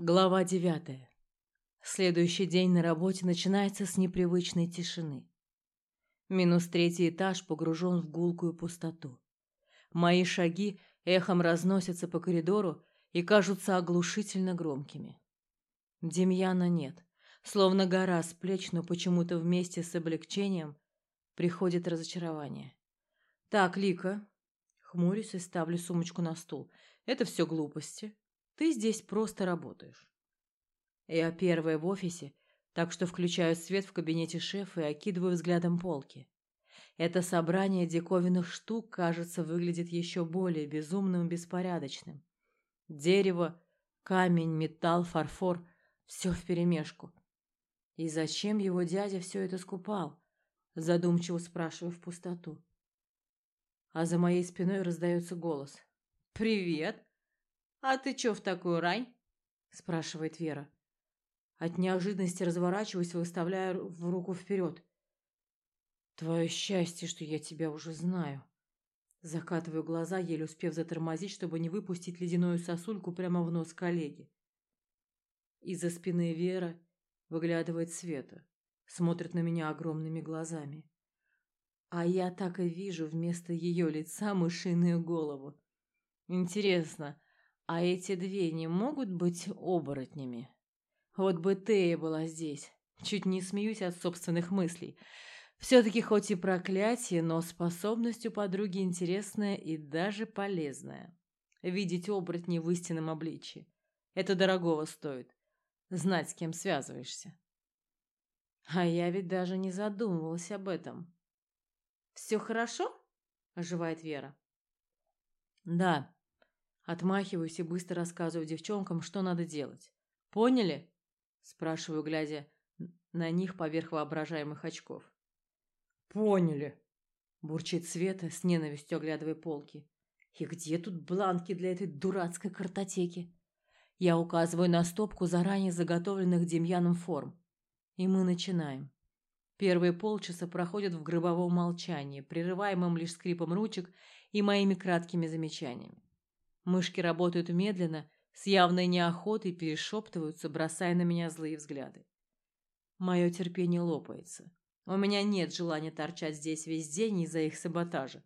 Глава девятая. Следующий день на работе начинается с непривычной тишины. Минус третий этаж погружен в гулкую пустоту. Мои шаги эхом разносятся по коридору и кажутся оглушительно громкими. Демьяна нет. Словно гора с плеч, но почему-то вместе с облегчением приходит разочарование. «Так, Лика...» Хмурюсь и ставлю сумочку на стул. «Это все глупости. Ты здесь просто работаешь. Я первая в офисе, так что включаю свет в кабинете шефа и окидываю взглядом полки. Это собрание диковинных штук, кажется, выглядит еще более безумным и беспорядочным. Дерево, камень, металл, фарфор — все вперемешку. И зачем его дядя все это скупал? Задумчиво спрашиваю в пустоту. А за моей спиной раздается голос. «Привет! «А ты чё в такую рань?» – спрашивает Вера. От неожиданности разворачиваюсь, выставляя в руку вперед. «Твое счастье, что я тебя уже знаю». Закатываю глаза, еле успев затормозить, чтобы не выпустить ледяную сосульку прямо в нос коллеги. Из-за спины Вера выглядывает Света, смотрит на меня огромными глазами. А я так и вижу вместо ее лица мышиную голову. Интересно, а эти две не могут быть оборотнями? Вот бы Тея была здесь. Чуть не смеюсь от собственных мыслей. Все-таки хоть и проклятие, но способность у подруги интересная и даже полезная. Видеть оборотни в истинном обличии. Это дорогого стоит. Знать, с кем связываешься. А я ведь даже не задумывалась об этом. «Все хорошо?» – оживает Вера. «Да», Отмахиваюсь и быстро рассказываю девчонкам, что надо делать. «Поняли?» – спрашиваю, глядя на них поверх воображаемых очков. «Поняли!» – бурчит Света, с ненавистью оглядывая полки. «И где тут бланки для этой дурацкой картотеки?» Я указываю на стопку заранее заготовленных Демьяном форм. И мы начинаем. Первые полчаса проходят в гробовом молчании, прерываемом лишь скрипом ручек и моими краткими замечаниями. Мышки работают медленно, с явной неохотой перешептываются, бросая на меня злые взгляды. Мое терпение лопается. У меня нет желания торчать здесь весь день из-за их саботажа.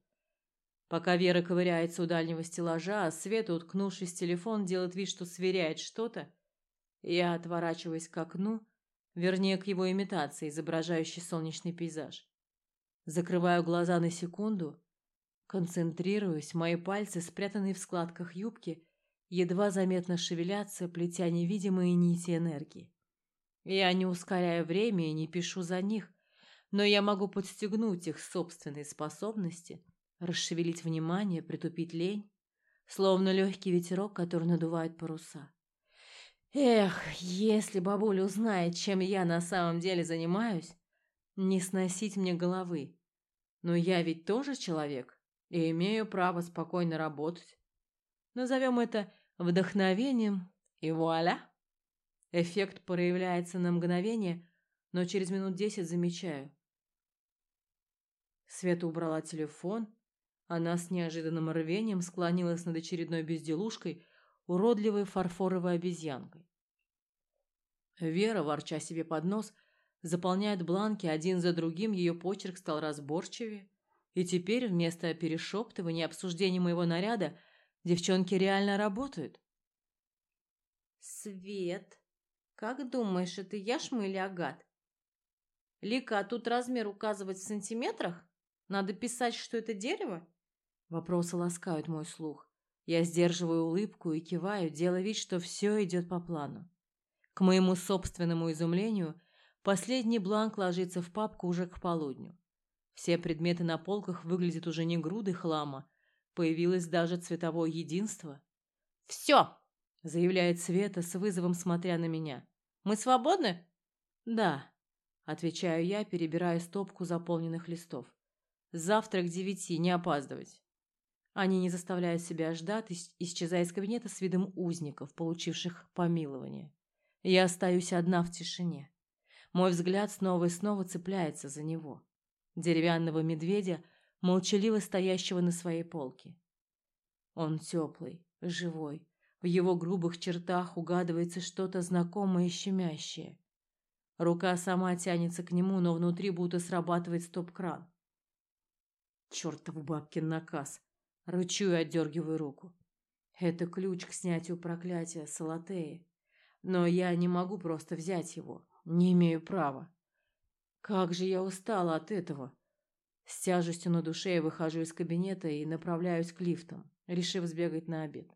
Пока Вера ковыряется у дальнего стеллажа, а Света, уткнувшись в телефон, делает вид, что сверяет что-то, я отворачиваюсь к окну, вернее, к его имитации, изображающей солнечный пейзаж. Закрываю глаза на секунду Концентрируюсь, мои пальцы, спрятанные в складках юбки, едва заметно шевелятся, плетя невидимые нити энергии. Я не ускоряю время и не пишу за них, но я могу подстегнуть их собственные способности, расшевелить внимание, притупить лень, словно легкий ветерок, который надувает паруса. Эх, если бабуля узнает, чем я на самом деле занимаюсь, не сносить мне головы. Но я ведь тоже человек и имею право спокойно работать. Назовем это вдохновением, и вуаля! Эффект проявляется на мгновение, но через минут десять замечаю. Света убрала телефон, она с неожиданным рвением склонилась над очередной безделушкой, уродливой фарфоровой обезьянкой. Вера, ворча себе под нос, заполняет бланки один за другим, ее почерк стал разборчивее. И теперь вместо перешептывания и обсуждения моего наряда девчонки реально работают. Свет, как думаешь, это яшма или агат? Лика, а тут размер указывать в сантиметрах? Надо писать, что это дерево? Вопросы ласкают мой слух. Я сдерживаю улыбку и киваю, делая вид, что все идет по плану. К моему собственному изумлению, последний бланк ложится в папку уже к полудню. Все предметы на полках выглядят уже не грудой хлама. Появилось даже цветовое единство. «Все!» – заявляет Света с вызовом, смотря на меня. «Мы свободны?» «Да», – отвечаю я, перебирая стопку заполненных листов. «Завтра к девяти, не опаздывать». Они не заставляют себя ждать, исчезая из кабинета с видом узников, получивших помилование. Я остаюсь одна в тишине. Мой взгляд снова и снова цепляется за него деревянного медведя, молчаливо стоящего на своей полке. Он теплый, живой, В его грубых чертах угадывается что-то знакомое и щемящее. Рука сама тянется к нему, но внутри будто срабатывает стоп-кран. Чертов бабкин наказ. Рычу и отдергиваю руку. Это ключ к снятию проклятия Салатеи. Но я не могу просто взять его. Не имею права. Как же я устала от этого. С тяжестью на душе я выхожу из кабинета и направляюсь к лифтам, решив сбегать на обед.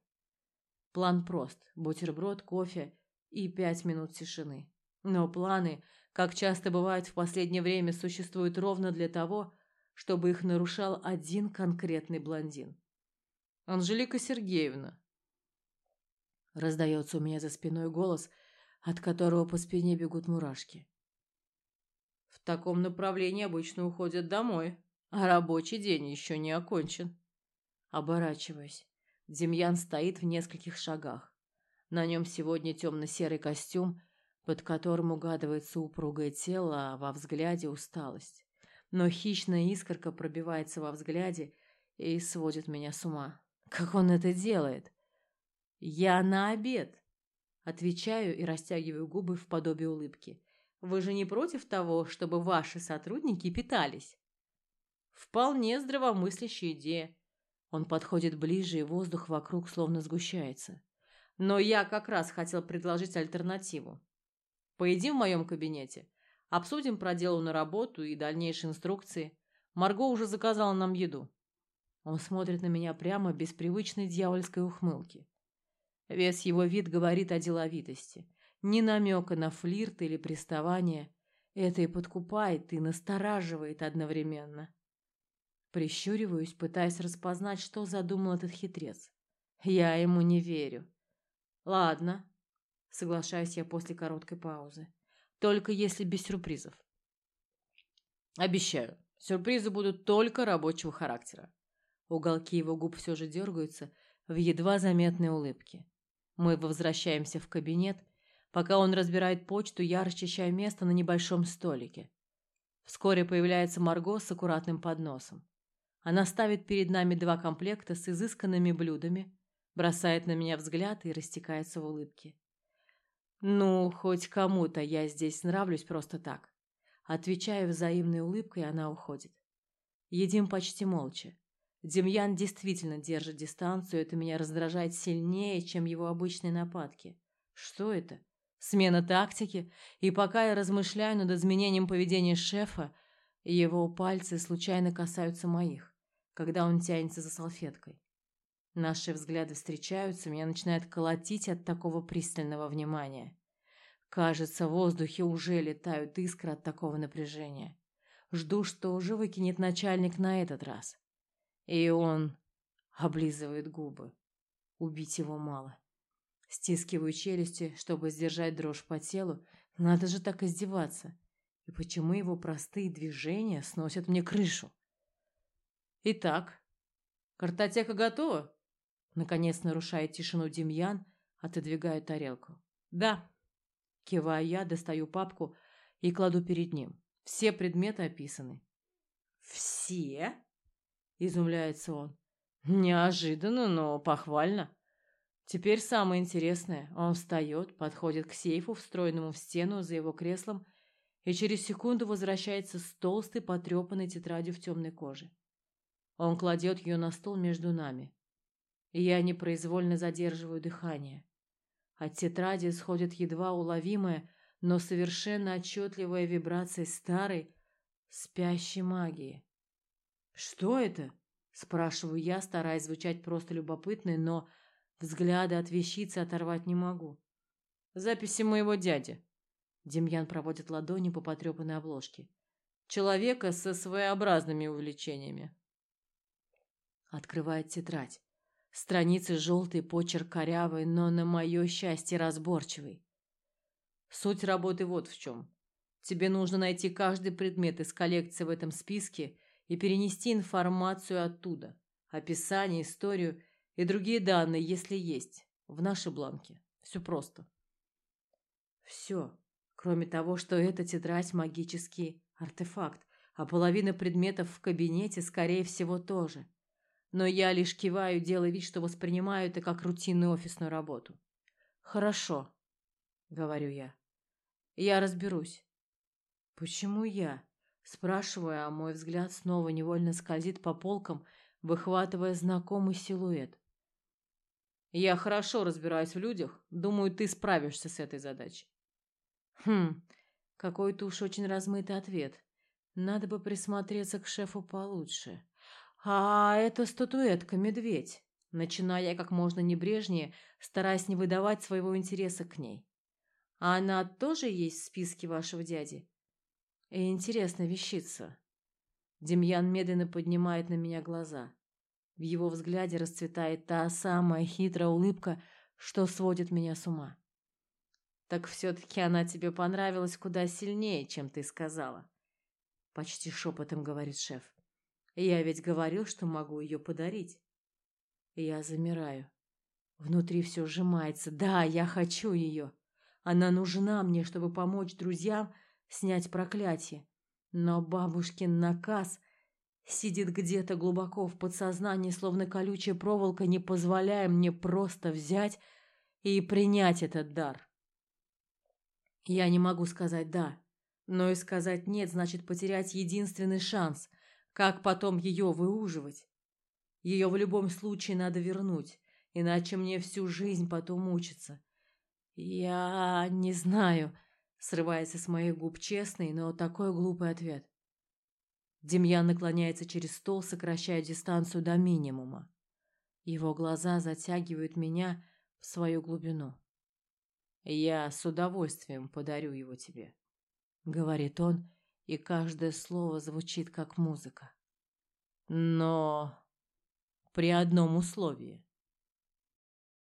План прост: бутерброд, кофе и пять минут тишины. Но планы, как часто бывает в последнее время, существуют ровно для того, чтобы их нарушал один конкретный блондин. Анжелика Сергеевна. Раздается у меня за спиной голос, от которого по спине бегут мурашки. В таком направлении обычно уходят домой, а рабочий день еще не окончен. Оборачиваюсь. Демьян стоит в нескольких шагах. На нем сегодня темно-серый костюм, под которым угадывается упругое тело, а во взгляде усталость. Но хищная искорка пробивается во взгляде и сводит меня с ума. Как он это делает? Я на обед. Отвечаю и растягиваю губы в подобие улыбки. Вы же не против того, чтобы ваши сотрудники питались? Вполне здравомыслящая идея. Он подходит ближе, и воздух вокруг словно сгущается. Но я как раз хотел предложить альтернативу. Поедим в моем кабинете, обсудим проделанную работу и дальнейшие инструкции. Марго уже заказала нам еду. Он смотрит на меня прямо без привычной дьявольской ухмылки. Весь его вид говорит о деловитости. Ни намека на флирт или приставание. Это и подкупает, и настораживает одновременно. Прищуриваюсь, пытаясь распознать, что задумал этот хитрец. Я ему не верю. Ладно, соглашаюсь я после короткой паузы. Только если без сюрпризов. Обещаю, сюрпризы будут только рабочего характера. Уголки его губ все же дергаются в едва заметной улыбке. Мы возвращаемся в кабинет. Пока он разбирает почту, я расчищаю место на небольшом столике. Вскоре появляется Марго с аккуратным подносом. Она ставит перед нами два комплекта с изысканными блюдами, бросает на меня взгляд и растекается в улыбке. Ну, хоть кому-то я здесь нравлюсь просто так. Отвечаю взаимной улыбкой, она уходит. Едим почти молча. Демьян действительно держит дистанцию, это меня раздражает сильнее, чем его обычные нападки. Что это? Смена тактики? И пока я размышляю над изменением поведения шефа, его пальцы случайно касаются моих, когда он тянется за салфеткой. Наши взгляды встречаются, меня начинает колотить от такого пристального внимания. Кажется, в воздухе уже летают искры от такого напряжения. Жду, что уже выкинет начальник на этот раз. И он облизывает губы. Убить его мало. Стискиваю челюсти, чтобы сдержать дрожь по телу. Надо же так издеваться. И почему его простые движения сносят мне крышу? Итак, картотека готова? Наконец нарушает тишину Демьян, отодвигая тарелку. Да. Киваю я, достаю папку и кладу перед ним. Все предметы описаны. Все? Изумляется он. Неожиданно, но похвально. Теперь самое интересное. Он встает, подходит к сейфу, встроенному в стену за его креслом, и через секунду возвращается с толстой потрепанной тетрадью в темной коже. Он кладет ее на стол между нами. И я непроизвольно задерживаю дыхание. От тетради исходит едва уловимая, но совершенно отчетливая вибрация старой, спящей магии. «Что это?» – спрашиваю я, стараясь звучать просто любопытной, но взгляды от вещицы оторвать не могу. «Записи моего дяди». Демьян проводит ладони по потрепанной обложке. «Человека со своеобразными увлечениями». Открывает тетрадь. Страницы желтый, почерк корявый, но на мое счастье разборчивый. Суть работы вот в чем. Тебе нужно найти каждый предмет из коллекции в этом списке и перенести информацию оттуда, описание, историю и другие данные, если есть, в наши бланки. Все просто. Все, кроме того, что эта тетрадь магический артефакт, а половина предметов в кабинете, скорее всего, тоже. но я лишь киваю, делая вид, что воспринимаю это как рутинную офисную работу. «Хорошо», — говорю я. «Я разберусь». «Почему я?» — спрашиваю, а мой взгляд снова невольно скользит по полкам, выхватывая знакомый силуэт. «Я хорошо разбираюсь в людях. Думаю, ты справишься с этой задачей». «Хм, какой-то уж очень размытый ответ. Надо бы присмотреться к шефу получше. А это статуэтка-медведь. Начинаю я как можно небрежнее, стараясь не выдавать своего интереса к ней. А она тоже есть в списке вашего дяди? Интересная вещица. Демьян медленно поднимает на меня глаза. В его взгляде расцветает та самая хитрая улыбка, что сводит меня с ума. Так все-таки она тебе понравилась куда сильнее, чем ты сказала. Почти шепотом говорит шеф. Я ведь говорил, что могу ее подарить. Я замираю. Внутри все сжимается. Да, я хочу ее. Она нужна мне, чтобы помочь друзьям снять проклятие. Но бабушкин наказ сидит где-то глубоко в подсознании, словно колючая проволока, не позволяя мне просто взять и принять этот дар. Я не могу сказать «да», но и сказать «нет» значит потерять единственный шанс. Как потом ее выуживать? Ее в любом случае надо вернуть, иначе мне всю жизнь потом мучиться. Я не знаю, срывается с моих губ честный, но такой глупый ответ. Демьян наклоняется через стол, сокращая дистанцию до минимума. Его глаза затягивают меня в свою глубину. Я с удовольствием подарю его тебе, говорит он, и каждое слово звучит как музыка. Но при одном условии.